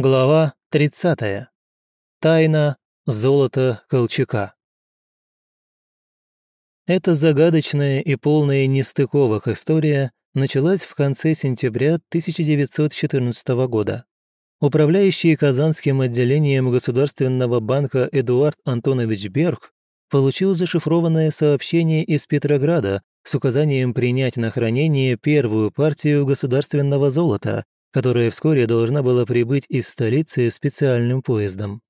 Глава 30. Тайна золота Колчака. Эта загадочная и полная нестыковок история началась в конце сентября 1914 года. Управляющий Казанским отделением Государственного банка Эдуард Антонович Берг получил зашифрованное сообщение из Петрограда с указанием принять на хранение первую партию государственного золота, которая вскоре должна была прибыть из столицы специальным поездом.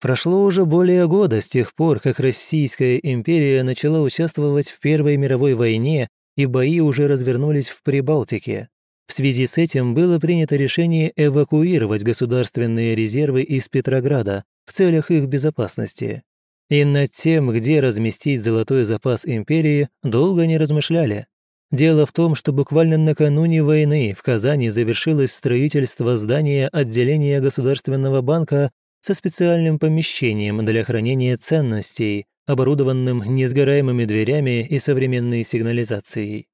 Прошло уже более года с тех пор, как Российская империя начала участвовать в Первой мировой войне, и бои уже развернулись в Прибалтике. В связи с этим было принято решение эвакуировать государственные резервы из Петрограда в целях их безопасности. И над тем, где разместить золотой запас империи, долго не размышляли. Дело в том, что буквально накануне войны в Казани завершилось строительство здания отделения Государственного банка со специальным помещением для хранения ценностей, оборудованным несгораемыми дверями и современной сигнализацией.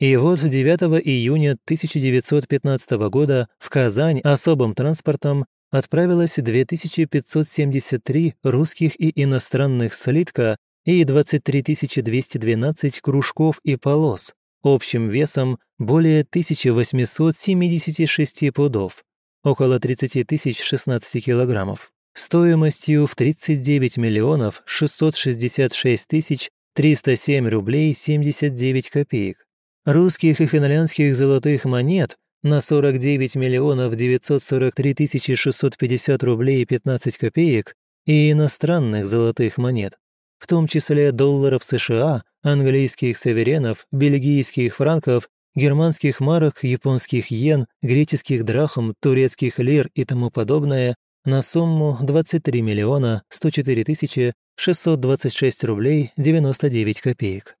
И вот 9 июня 1915 года в Казань особым транспортом отправилось 2573 русских и иностранных слитка и 23 212 кружков и полос, общим весом более 1876 пудов, около 30 тысяч 16 килограммов, стоимостью в 39 миллионов 666 тысяч 307 рублей 79 копеек. Русских и финляндских золотых монет на 49 миллионов 943 тысячи 650 рублей 15 копеек и иностранных золотых монет, в том числе долларов США – английских саверенов, бельгийских франков, германских марок, японских йен, греческих драхм, турецких лир и тому подобное на сумму 23 миллиона 104 тысячи 626 рублей 99 копеек.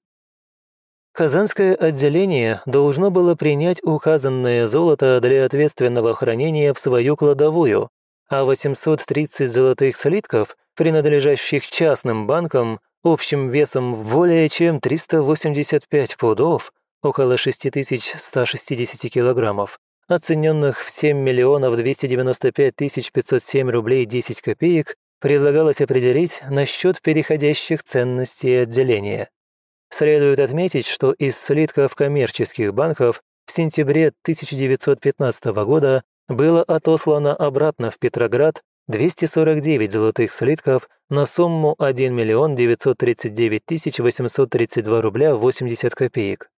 Казанское отделение должно было принять указанное золото для ответственного хранения в свою кладовую, а 830 золотых слитков, принадлежащих частным банкам, общим весом в более чем 385 пудов, около 6160 килограммов, оцененных в 7 миллионов 295 тысяч 507 рублей 10 копеек, предлагалось определить насчет переходящих ценностей отделения. Следует отметить, что из слитков коммерческих банков в сентябре 1915 года было отослано обратно в Петроград 249 золотых слитков на сумму 1 миллион 939 тысяч 832 рубля 80 копеек.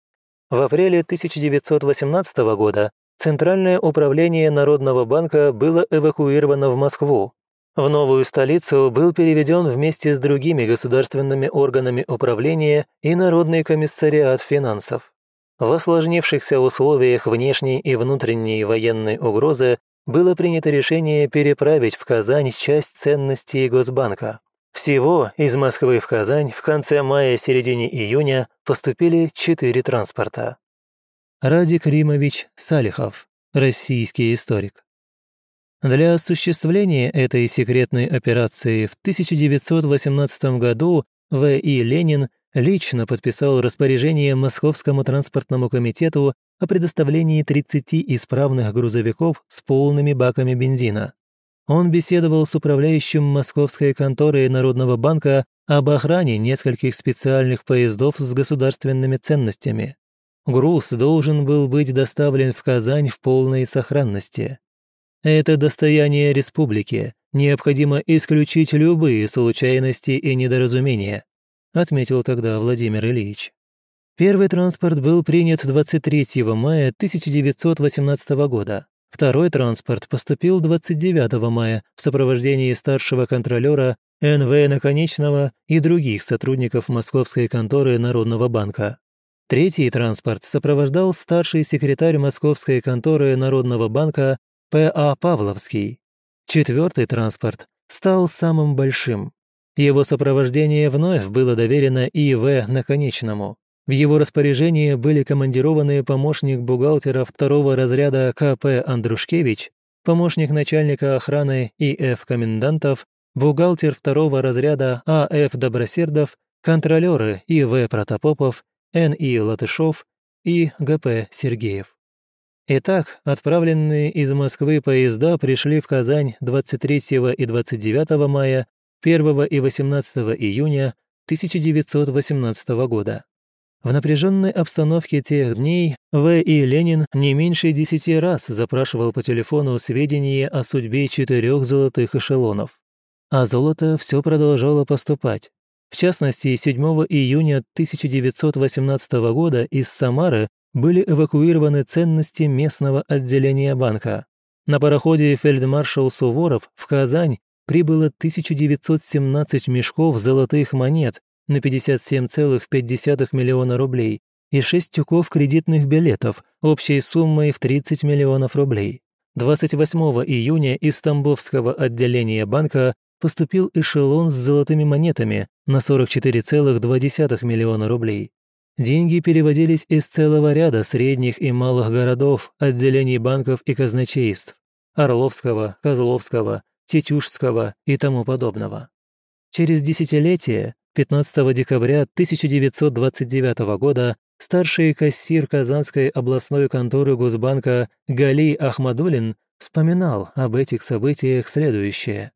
В апреле 1918 года Центральное управление Народного банка было эвакуировано в Москву. В новую столицу был переведен вместе с другими государственными органами управления и Народный комиссариат финансов. В осложнившихся условиях внешней и внутренней военной угрозы было принято решение переправить в Казань часть ценностей Госбанка. Всего из Москвы в Казань в конце мая-середине июня поступили четыре транспорта. Радик Римович Салихов, российский историк. Для осуществления этой секретной операции в 1918 году В.И. Ленин лично подписал распоряжение Московскому транспортному комитету о предоставлении 30 исправных грузовиков с полными баками бензина. Он беседовал с управляющим московской конторой Народного банка об охране нескольких специальных поездов с государственными ценностями. Груз должен был быть доставлен в Казань в полной сохранности. Это достояние республики, необходимо исключить любые случайности и недоразумения, отметил тогда Владимир Ильич. Первый транспорт был принят 23 мая 1918 года. Второй транспорт поступил 29 мая в сопровождении старшего контролера НВ Наконечного и других сотрудников Московской конторы Народного банка. Третий транспорт сопровождал старший секретарь Московской конторы Народного банка П.А. Павловский. Четвертый транспорт стал самым большим. Его сопровождение вновь было доверено И.В. Наконечному. В его распоряжении были командированы помощник бухгалтера второго разряда К.П. Андрушкевич, помощник начальника охраны И.Ф. Комендантов, бухгалтер второго разряда А.Ф. Добросердов, контролеры И.В. Протопопов, Н.И. Латышов и Г.П. Сергеев. Итак, отправленные из Москвы поезда пришли в Казань 23 и 29 мая, 1 и 18 июня 1918 года. В напряженной обстановке тех дней В. И. Ленин не меньше десяти раз запрашивал по телефону сведения о судьбе четырех золотых эшелонов. А золото все продолжало поступать. В частности, 7 июня 1918 года из Самары были эвакуированы ценности местного отделения банка. На пароходе фельдмаршал Суворов в Казань прибыло 1917 мешков золотых монет на 57,5 миллиона рублей и 6 тюков кредитных билетов общей суммой в 30 миллионов рублей. 28 июня из Тамбовского отделения банка поступил эшелон с золотыми монетами на 44,2 миллиона рублей. Деньги переводились из целого ряда средних и малых городов, отделений банков и казначейств – Орловского, Козловского, Тетюшского и тому подобного. Через десятилетие, 15 декабря 1929 года, старший кассир Казанской областной конторы Госбанка Гали Ахмадулин вспоминал об этих событиях следующее.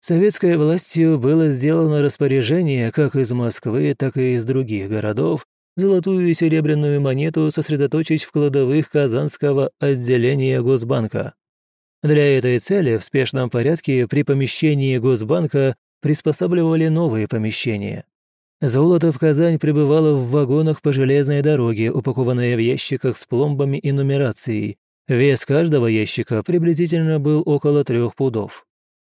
Советской властью было сделано распоряжение как из Москвы, так и из других городов золотую и серебряную монету сосредоточить в кладовых Казанского отделения Госбанка. Для этой цели в спешном порядке при помещении Госбанка приспосабливали новые помещения. Золото в Казань прибывало в вагонах по железной дороге, упакованное в ящиках с пломбами и нумерацией. Вес каждого ящика приблизительно был около трех пудов.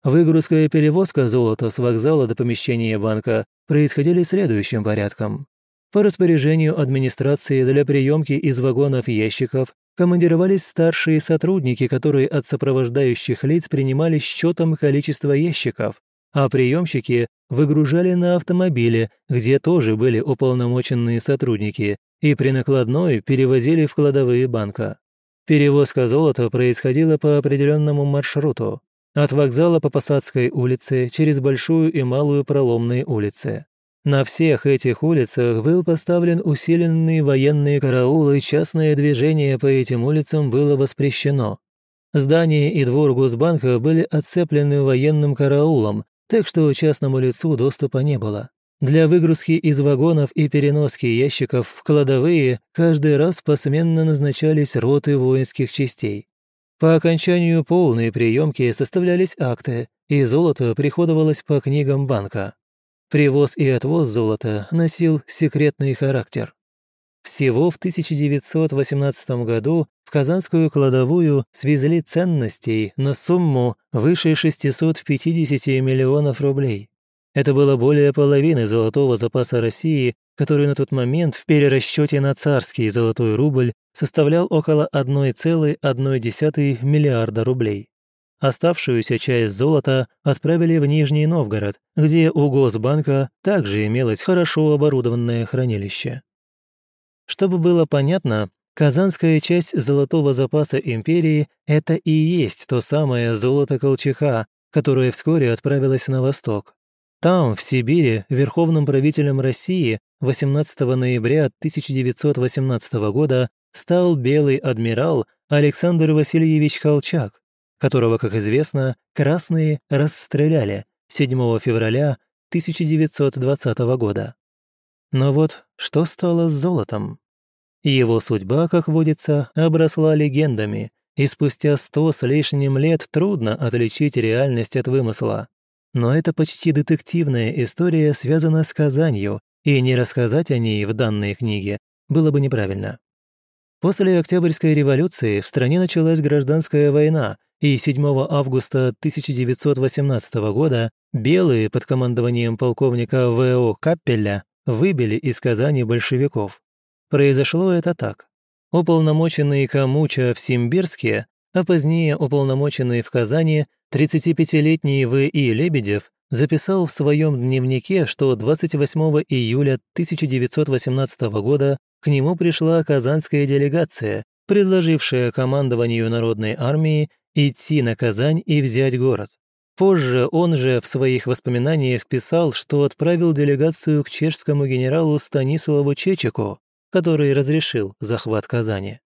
Выгрузка и перевозка золота с вокзала до помещения банка происходили следующим порядком. По распоряжению администрации для приемки из вагонов ящиков командировались старшие сотрудники, которые от сопровождающих лиц принимали счетом количество ящиков, а приемщики выгружали на автомобиле, где тоже были уполномоченные сотрудники, и при накладной перевозили в кладовые банка. Перевозка золота происходила по определенному маршруту. От вокзала по Посадской улице через Большую и Малую Проломные улицы. На всех этих улицах был поставлен усиленный военный караул, и частное движение по этим улицам было воспрещено. Здание и двор Госбанка были отцеплены военным караулом, так что частному лицу доступа не было. Для выгрузки из вагонов и переноски ящиков в кладовые каждый раз посменно назначались роты воинских частей. По окончанию полной приемки составлялись акты, и золото приходовалось по книгам банка. Привоз и отвоз золота носил секретный характер. Всего в 1918 году в Казанскую кладовую свезли ценностей на сумму выше 650 миллионов рублей. Это было более половины золотого запаса России, который на тот момент в перерасчете на царский золотой рубль составлял около 1,1 миллиарда рублей. Оставшуюся часть золота отправили в Нижний Новгород, где у Госбанка также имелось хорошо оборудованное хранилище. Чтобы было понятно, казанская часть золотого запаса империи – это и есть то самое золото Колчака, которое вскоре отправилось на восток. Там, в Сибири, верховным правителем России 18 ноября 1918 года стал белый адмирал Александр Васильевич Колчак, которого, как известно, красные расстреляли 7 февраля 1920 года. Но вот что стало с золотом? Его судьба, как водится, обросла легендами, и спустя сто с лишним лет трудно отличить реальность от вымысла. Но это почти детективная история связана с Казанью, и не рассказать о ней в данной книге было бы неправильно. После Октябрьской революции в стране началась гражданская война, и 7 августа 1918 года белые под командованием полковника В.О. Каппеля выбили из Казани большевиков. Произошло это так. Уполномоченный Камуча в Симбирске, а позднее уполномоченный в Казани 35-летний В.И. Лебедев записал в своем дневнике, что 28 июля 1918 года к нему пришла казанская делегация, предложившая командованию Народной армии идти на Казань и взять город. Позже он же в своих воспоминаниях писал, что отправил делегацию к чешскому генералу Станиславу Чечеку, который разрешил захват Казани.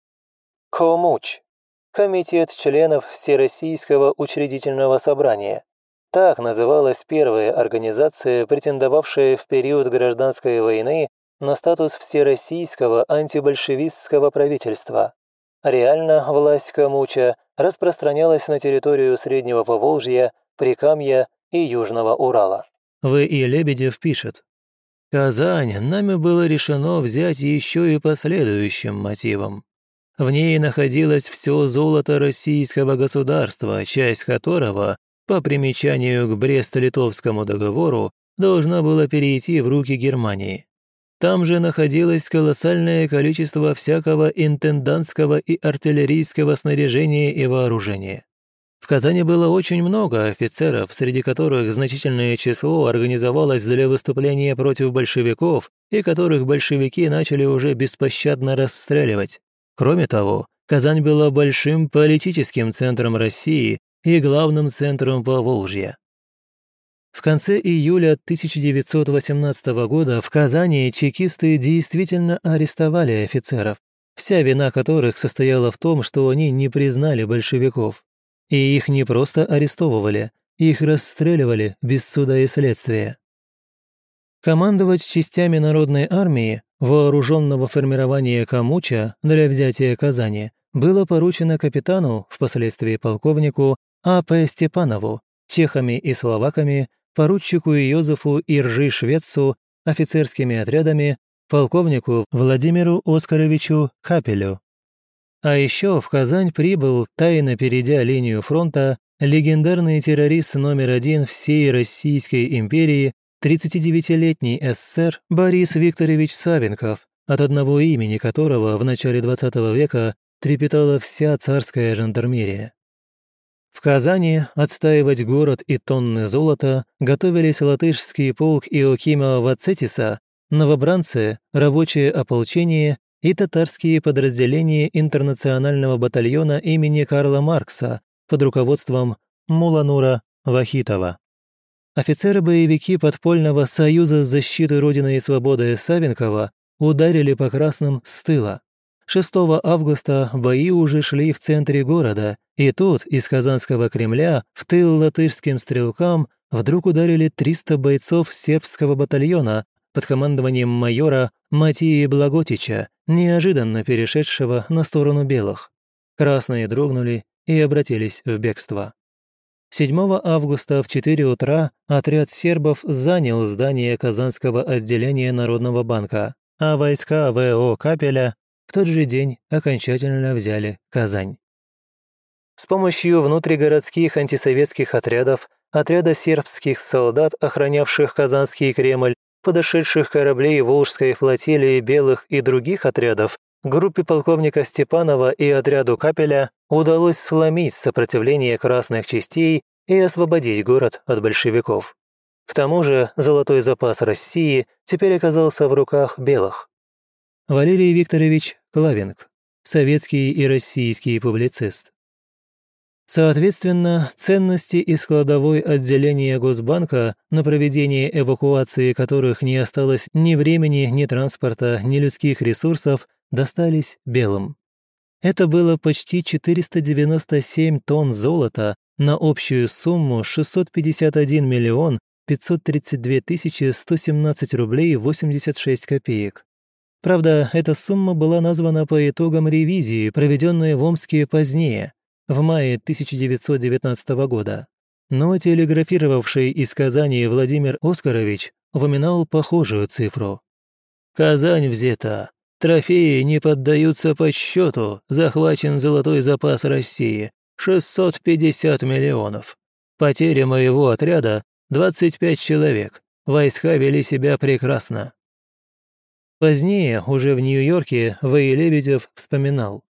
Комуч – Комитет членов Всероссийского учредительного собрания. Так называлась первая организация, претендовавшая в период гражданской войны на статус всероссийского антибольшевистского правительства. Реально власть Камуча распространялась на территорию Среднего Поволжья, Прикамья и Южного Урала. В.И. Лебедев пишет. «Казань нами было решено взять еще и по следующим мотивам. В ней находилось все золото российского государства, часть которого, по примечанию к Брест-Литовскому договору, должна была перейти в руки Германии. Там же находилось колоссальное количество всякого интендантского и артиллерийского снаряжения и вооружения. В Казани было очень много офицеров, среди которых значительное число организовалось для выступления против большевиков и которых большевики начали уже беспощадно расстреливать. Кроме того, Казань была большим политическим центром России и главным центром Поволжья. В конце июля 1918 года в Казани чекисты действительно арестовали офицеров, вся вина которых состояла в том, что они не признали большевиков. И их не просто арестовывали, их расстреливали без суда и следствия. Командовать частями народной армии, вооруженного формирования Камуча для взятия Казани, было поручено капитану, впоследствии полковнику, А.П. Степанову, чехами и словаками поручику Иозефу Иржи Швецу офицерскими отрядами, полковнику Владимиру Оскаровичу Капелю. А еще в Казань прибыл, тайно перейдя линию фронта, легендарный террорист номер один всей Российской империи, 39-летний СССР Борис Викторович Савенков, от одного имени которого в начале XX века трепетала вся царская жандармерия. В Казани отстаивать город и тонны золота готовились латышский полк Иокима Вацетиса, новобранцы, рабочее ополчение и татарские подразделения интернационального батальона имени Карла Маркса под руководством Муланура Вахитова. Офицеры-боевики подпольного Союза защиты Родины и Свободы Савенкова ударили по красным с тыла. 6 августа бои уже шли в центре города, и тут из Казанского Кремля в тыл латышским стрелкам вдруг ударили 300 бойцов сербского батальона под командованием майора Матии Благотича, неожиданно перешедшего на сторону белых. Красные дрогнули и обратились в бегство. 7 августа в 4 утра отряд сербов занял здание Казанского отделения Народного банка, а войска ВО Капеля в тот же день окончательно взяли Казань. С помощью внутригородских антисоветских отрядов, отряда сербских солдат, охранявших Казанский Кремль, подошедших кораблей Волжской флотилии белых и других отрядов, группе полковника Степанова и отряду Капеля удалось сломить сопротивление красных частей и освободить город от большевиков. К тому же золотой запас России теперь оказался в руках белых. Валерий Викторович Клавинг, советский и российский публицист. Соответственно, ценности из кладовой отделения Госбанка, на проведение эвакуации которых не осталось ни времени, ни транспорта, ни людских ресурсов, достались белым. Это было почти 497 тонн золота на общую сумму 651 миллион 532 тысячи 117 рублей 86 копеек. Правда, эта сумма была названа по итогам ревизии, проведенной в Омске позднее, в мае 1919 года. Но телеграфировавший из Казани Владимир Оскарович упоминал похожую цифру. «Казань взята. Трофеи не поддаются подсчету. Захвачен золотой запас России. 650 миллионов. Потеря моего отряда – 25 человек. Войска вели себя прекрасно. Позднее, уже в Нью-Йорке, Вэй Лебедев вспоминал.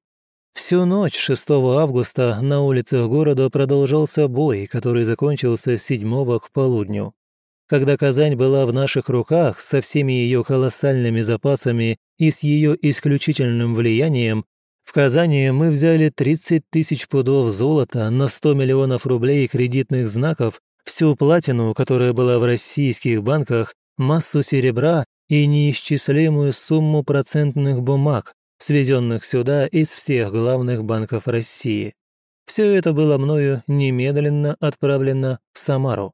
Всю ночь 6 августа на улицах города продолжался бой, который закончился с 7 к полудню. Когда Казань была в наших руках со всеми ее колоссальными запасами и с ее исключительным влиянием, в Казани мы взяли 30 тысяч пудов золота на 100 миллионов рублей кредитных знаков, всю платину, которая была в российских банках, массу серебра и неисчислимую сумму процентных бумаг, свезенных сюда из всех главных банков России. Все это было мною немедленно отправлено в Самару.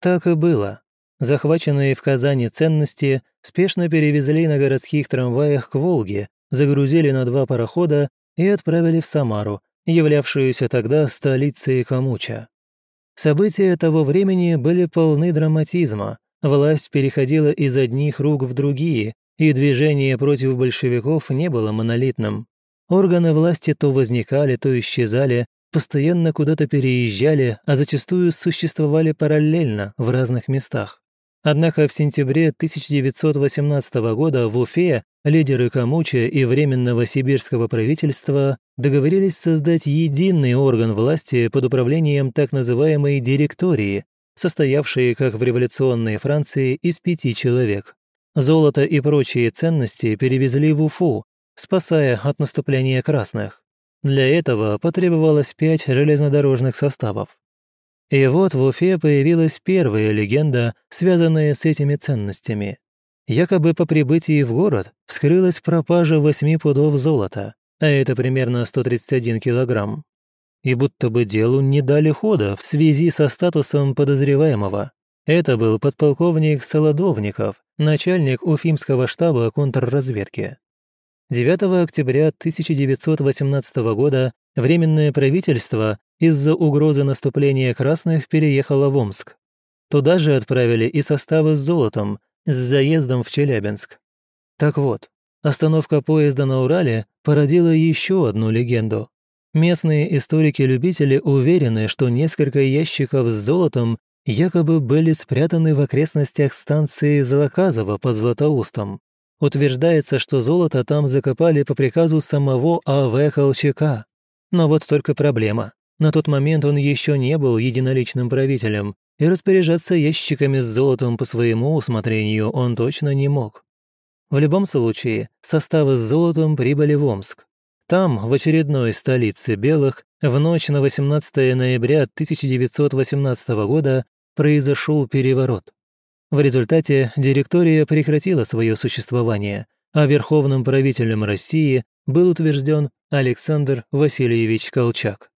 Так и было. Захваченные в Казани ценности спешно перевезли на городских трамваях к Волге, загрузили на два парохода и отправили в Самару, являвшуюся тогда столицей Камуча. События того времени были полны драматизма, власть переходила из одних рук в другие, и движение против большевиков не было монолитным. Органы власти то возникали, то исчезали, постоянно куда-то переезжали, а зачастую существовали параллельно в разных местах. Однако в сентябре 1918 года в Уфе лидеры Камуча и Временного сибирского правительства договорились создать единый орган власти под управлением так называемой «директории», состоявшей, как в революционной Франции, из пяти человек. Золото и прочие ценности перевезли в Уфу, спасая от наступления красных. Для этого потребовалось пять железнодорожных составов. И вот в Уфе появилась первая легенда, связанная с этими ценностями. Якобы по прибытии в город вскрылась пропажа восьми пудов золота, а это примерно 131 килограмм. И будто бы делу не дали хода в связи со статусом подозреваемого. Это был подполковник Солодовников, начальник Уфимского штаба контрразведки. 9 октября 1918 года Временное правительство из-за угрозы наступления красных переехало в Омск. Туда же отправили и составы с золотом, с заездом в Челябинск. Так вот, остановка поезда на Урале породила еще одну легенду. Местные историки-любители уверены, что несколько ящиков с золотом якобы были спрятаны в окрестностях станции Злоказово под Златоустом. Утверждается, что золото там закопали по приказу самого А.В. Колчака. Но вот только проблема. На тот момент он еще не был единоличным правителем, и распоряжаться ящиками с золотом по своему усмотрению он точно не мог. В любом случае, составы с золотом прибыли в Омск. Там, в очередной столице белых, в ночь на 18 ноября 1918 года произошел переворот. В результате директория прекратила свое существование, а верховным правителем России был утвержден Александр Васильевич Колчак.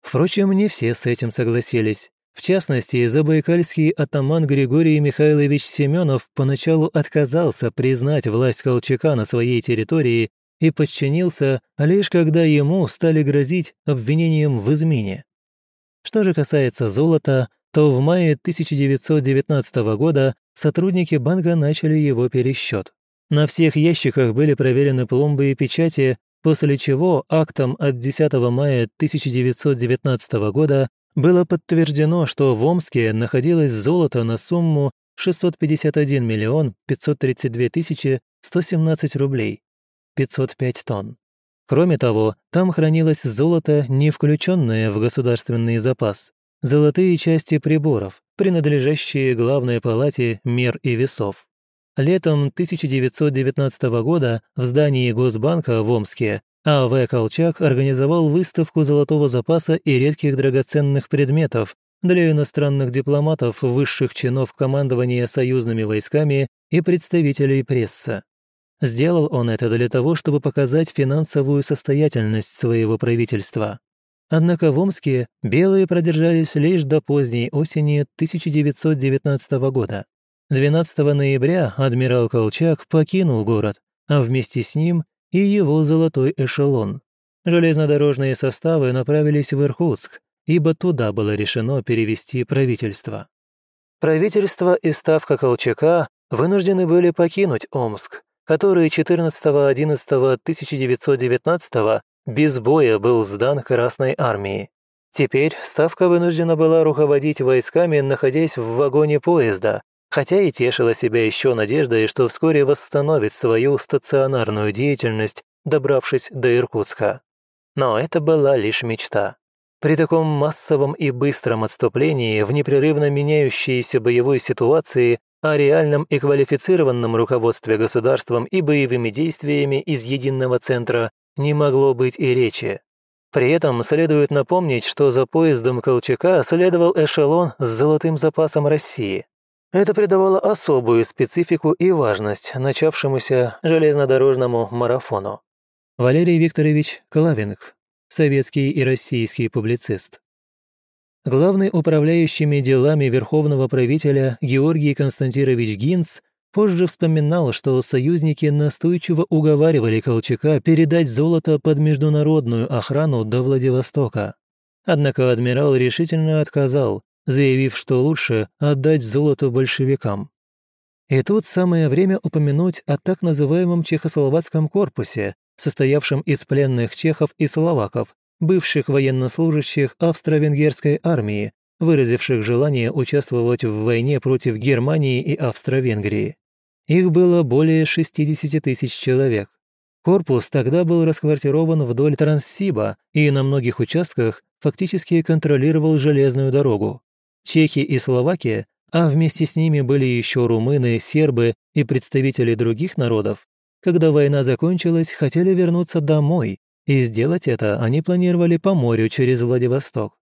Впрочем, не все с этим согласились. В частности, забайкальский атаман Григорий Михайлович Семенов поначалу отказался признать власть Колчака на своей территории и подчинился, лишь когда ему стали грозить обвинением в измене. Что же касается золота, то в мае 1919 года сотрудники банка начали его пересчет. На всех ящиках были проверены пломбы и печати, после чего актом от 10 мая 1919 года было подтверждено, что в Омске находилось золото на сумму 651 миллион 532 тысячи 117 рублей, 505 тонн. Кроме того, там хранилось золото, не включенное в государственный запас, золотые части приборов, принадлежащие главной палате мер и весов. Летом 1919 года в здании Госбанка в Омске А.В. Колчак организовал выставку золотого запаса и редких драгоценных предметов для иностранных дипломатов, высших чинов командования союзными войсками и представителей прессы. Сделал он это для того, чтобы показать финансовую состоятельность своего правительства. Однако в Омске белые продержались лишь до поздней осени 1919 года. 12 ноября адмирал Колчак покинул город, а вместе с ним и его золотой эшелон. Железнодорожные составы направились в Иркутск, ибо туда было решено перевести правительство. Правительство и ставка Колчака вынуждены были покинуть Омск, который 14.11.1919 без боя был сдан Красной армии. Теперь Ставка вынуждена была руководить войсками, находясь в вагоне поезда, хотя и тешила себя еще надеждой, что вскоре восстановит свою стационарную деятельность, добравшись до Иркутска. Но это была лишь мечта. При таком массовом и быстром отступлении в непрерывно меняющейся боевой ситуации о реальном и квалифицированном руководстве государством и боевыми действиями из единого центра не могло быть и речи. При этом следует напомнить, что за поездом Колчака следовал эшелон с золотым запасом России. Это придавало особую специфику и важность начавшемуся железнодорожному марафону. Валерий Викторович Клавинг, советский и российский публицист. Главный управляющими делами верховного правителя Георгий Константинович Гинц позже вспоминал, что союзники настойчиво уговаривали Колчака передать золото под международную охрану до Владивостока. Однако адмирал решительно отказал, заявив, что лучше отдать золото большевикам. И тут самое время упомянуть о так называемом чехословацком корпусе, состоявшем из пленных чехов и словаков, бывших военнослужащих австро-венгерской армии, выразивших желание участвовать в войне против Германии и Австро-Венгрии. Их было более 60 тысяч человек. Корпус тогда был расквартирован вдоль Транссиба и на многих участках фактически контролировал железную дорогу. Чехи и Словакия, а вместе с ними были еще румыны, сербы и представители других народов, когда война закончилась, хотели вернуться домой, и сделать это они планировали по морю через Владивосток.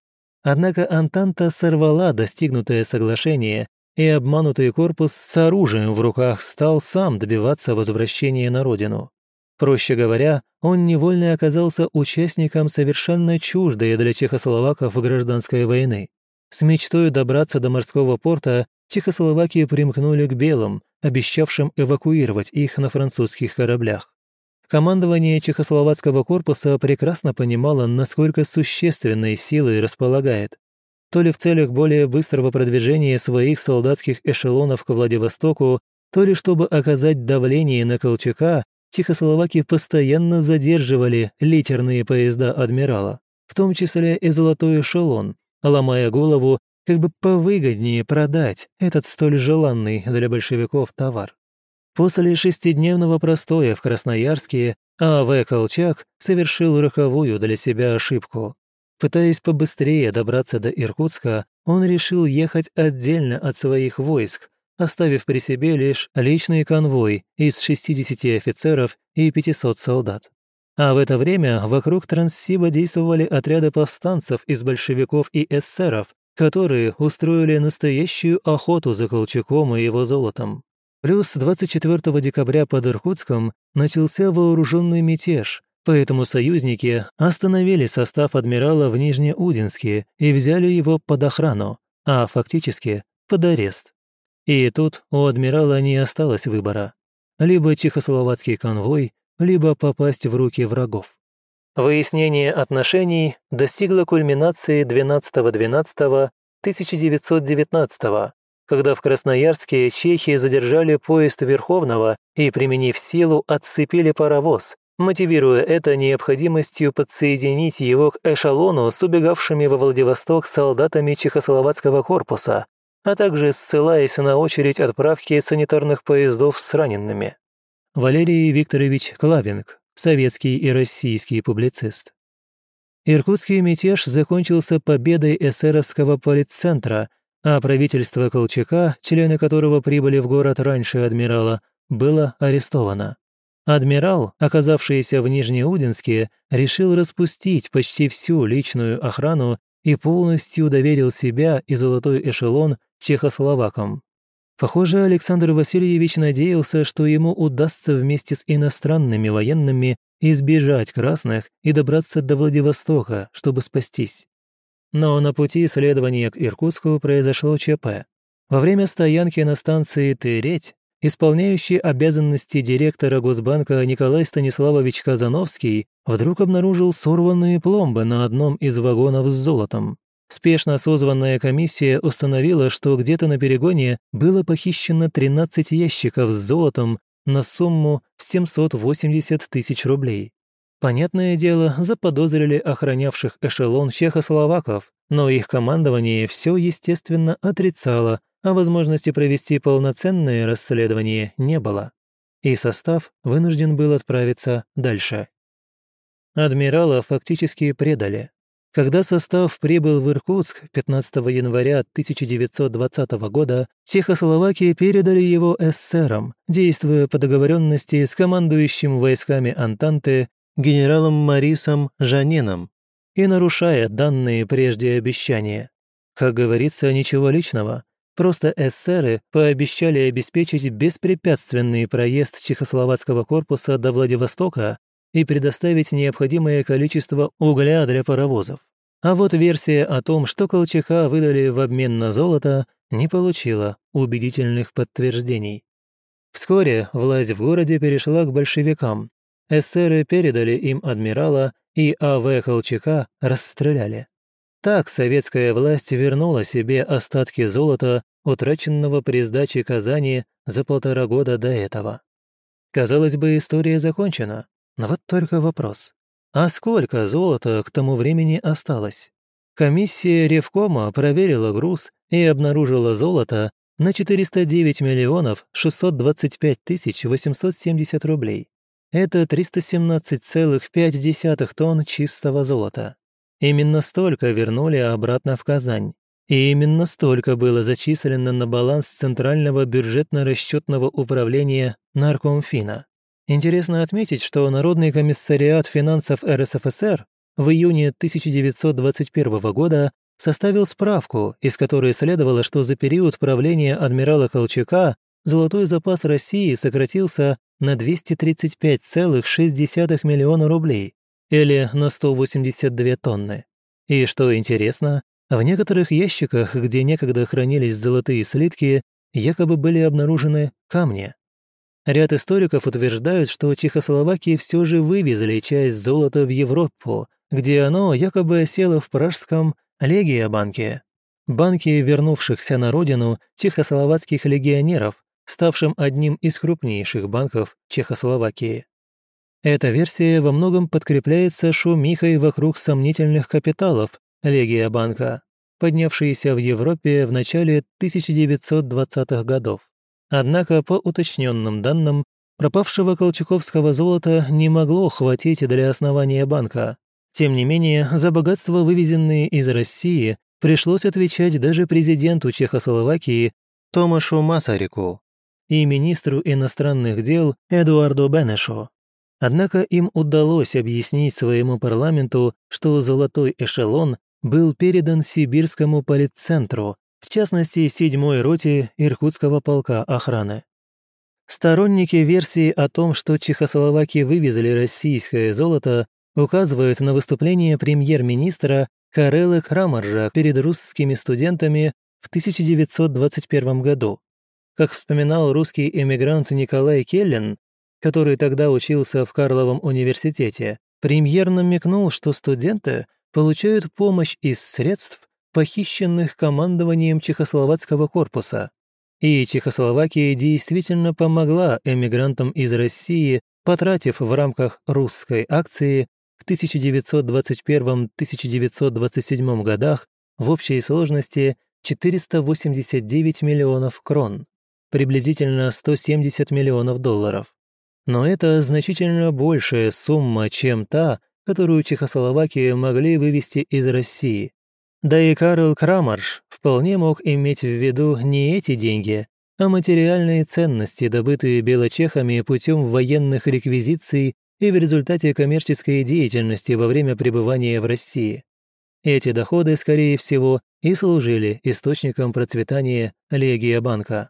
Однако Антанта сорвала достигнутое соглашение, и обманутый корпус с оружием в руках стал сам добиваться возвращения на родину. Проще говоря, он невольно оказался участником совершенно чуждой для чехословаков гражданской войны. С мечтой добраться до морского порта чехословаки примкнули к белым, обещавшим эвакуировать их на французских кораблях. Командование Чехословацкого корпуса прекрасно понимало, насколько существенной силой располагает. То ли в целях более быстрого продвижения своих солдатских эшелонов к Владивостоку, то ли чтобы оказать давление на Колчака, чехословаки постоянно задерживали литерные поезда адмирала, в том числе и золотой эшелон, ломая голову, как бы повыгоднее продать этот столь желанный для большевиков товар. После шестидневного простоя в Красноярске А.В. Колчак совершил роковую для себя ошибку. Пытаясь побыстрее добраться до Иркутска, он решил ехать отдельно от своих войск, оставив при себе лишь личный конвой из 60 офицеров и 500 солдат. А в это время вокруг Транссиба действовали отряды повстанцев из большевиков и эсеров, которые устроили настоящую охоту за Колчаком и его золотом. Плюс 24 декабря под Иркутском начался вооруженный мятеж, поэтому союзники остановили состав адмирала в Нижнеудинске и взяли его под охрану, а фактически под арест. И тут у адмирала не осталось выбора. Либо чехословацкий конвой, либо попасть в руки врагов. Выяснение отношений достигло кульминации 12.12.1919 когда в Красноярске чехи задержали поезд Верховного и, применив силу, отцепили паровоз, мотивируя это необходимостью подсоединить его к эшелону с убегавшими во Владивосток солдатами Чехословацкого корпуса, а также ссылаясь на очередь отправки санитарных поездов с ранеными. Валерий Викторович Клавинг, советский и российский публицист. Иркутский мятеж закончился победой эсеровского политцентра а правительство Колчака, члены которого прибыли в город раньше адмирала, было арестовано. Адмирал, оказавшийся в Нижнеудинске, решил распустить почти всю личную охрану и полностью доверил себя и золотой эшелон чехословакам. Похоже, Александр Васильевич надеялся, что ему удастся вместе с иностранными военными избежать красных и добраться до Владивостока, чтобы спастись. Но на пути следования к Иркутску произошло ЧП. Во время стоянки на станции Тыреть исполняющий обязанности директора Госбанка Николай Станиславович Казановский вдруг обнаружил сорванные пломбы на одном из вагонов с золотом. Спешно созванная комиссия установила, что где-то на перегоне было похищено 13 ящиков с золотом на сумму в 780 тысяч рублей. Понятное дело, заподозрили охранявших эшелон чехословаков, но их командование все, естественно, отрицало, а возможности провести полноценное расследование не было. И состав вынужден был отправиться дальше. Адмирала фактически предали. Когда состав прибыл в Иркутск 15 января 1920 года, Чехословакии передали его эсерам, действуя по договоренности с командующим войсками Антанты генералом Марисом Жанином и нарушая данные прежде обещания. Как говорится, ничего личного, просто эсеры пообещали обеспечить беспрепятственный проезд Чехословацкого корпуса до Владивостока и предоставить необходимое количество угля для паровозов. А вот версия о том, что Колчака выдали в обмен на золото, не получила убедительных подтверждений. Вскоре власть в городе перешла к большевикам. Эсеры передали им адмирала, и А.В. Колчака расстреляли. Так советская власть вернула себе остатки золота, утраченного при сдаче Казани за полтора года до этого. Казалось бы, история закончена, но вот только вопрос. А сколько золота к тому времени осталось? Комиссия Ревкома проверила груз и обнаружила золото на 409 миллионов 625 тысяч 870 рублей. Это 317,5 тонн чистого золота. Именно столько вернули обратно в Казань. И именно столько было зачислено на баланс Центрального бюджетно-расчетного управления Наркомфина. Интересно отметить, что Народный комиссариат финансов РСФСР в июне 1921 года составил справку, из которой следовало, что за период правления адмирала Колчака золотой запас России сократился на 235,6 миллиона рублей, или на 182 тонны. И что интересно, в некоторых ящиках, где некогда хранились золотые слитки, якобы были обнаружены камни. Ряд историков утверждают, что Чехословакии все же вывезли часть золота в Европу, где оно якобы село в пражском Легия-банке, банке вернувшихся на родину чехословацких легионеров, ставшим одним из крупнейших банков Чехословакии. Эта версия во многом подкрепляется шумихой вокруг сомнительных капиталов Легия банка, поднявшиеся в Европе в начале 1920-х годов. Однако, по уточненным данным, пропавшего колчаковского золота не могло хватить для основания банка. Тем не менее, за богатства, вывезенные из России, пришлось отвечать даже президенту Чехословакии Томашу Масарику и министру иностранных дел Эдуарду Бенешу. Однако им удалось объяснить своему парламенту, что золотой эшелон был передан Сибирскому политцентру, в частности, седьмой роте Иркутского полка охраны. Сторонники версии о том, что чехословаки вывезли российское золото, указывают на выступление премьер-министра Карелы Крамаржа перед русскими студентами в 1921 году. Как вспоминал русский эмигрант Николай Келлен, который тогда учился в Карловом университете, премьер намекнул, что студенты получают помощь из средств, похищенных командованием Чехословацкого корпуса. И Чехословакия действительно помогла эмигрантам из России, потратив в рамках русской акции в 1921-1927 годах в общей сложности 489 миллионов крон, приблизительно 170 миллионов долларов. Но это значительно большая сумма, чем та, которую Чехословакия могли вывести из России. Да и Карл Крамарш вполне мог иметь в виду не эти деньги, а материальные ценности, добытые белочехами путем военных реквизиций и в результате коммерческой деятельности во время пребывания в России. Эти доходы, скорее всего, и служили источником процветания Легия банка.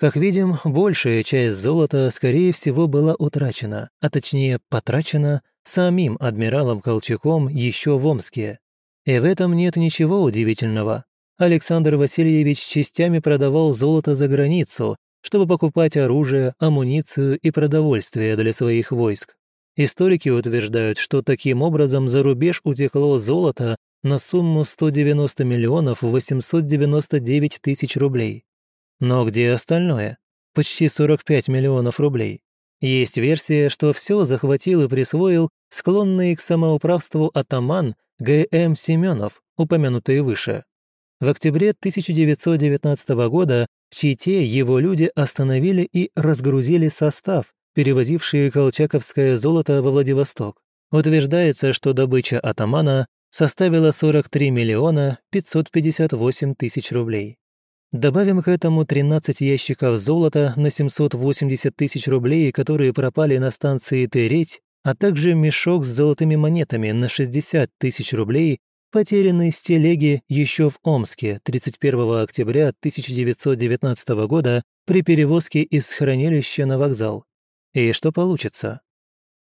Как видим, большая часть золота, скорее всего, была утрачена, а точнее потрачена самим адмиралом Колчаком еще в Омске. И в этом нет ничего удивительного. Александр Васильевич частями продавал золото за границу, чтобы покупать оружие, амуницию и продовольствие для своих войск. Историки утверждают, что таким образом за рубеж утекло золото на сумму 190 миллионов 899 тысяч рублей. Но где остальное? Почти 45 миллионов рублей. Есть версия, что все захватил и присвоил склонный к самоуправству атаман Г.М. Семенов, упомянутый выше. В октябре 1919 года в Чите его люди остановили и разгрузили состав, перевозивший колчаковское золото во Владивосток. Утверждается, что добыча атамана составила 43 миллиона 558 тысяч рублей. Добавим к этому 13 ящиков золота на 780 тысяч рублей, которые пропали на станции Тереть, а также мешок с золотыми монетами на 60 тысяч рублей, потерянный с телеги еще в Омске 31 октября 1919 года при перевозке из хранилища на вокзал. И что получится?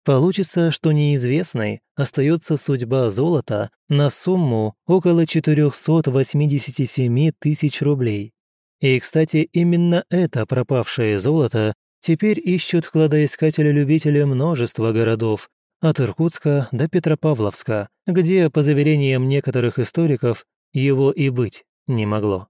Получится, что неизвестной остается судьба золота на сумму около 487 тысяч рублей. И, кстати, именно это пропавшее золото теперь ищут кладоискатели-любители множества городов, от Иркутска до Петропавловска, где, по заверениям некоторых историков, его и быть не могло.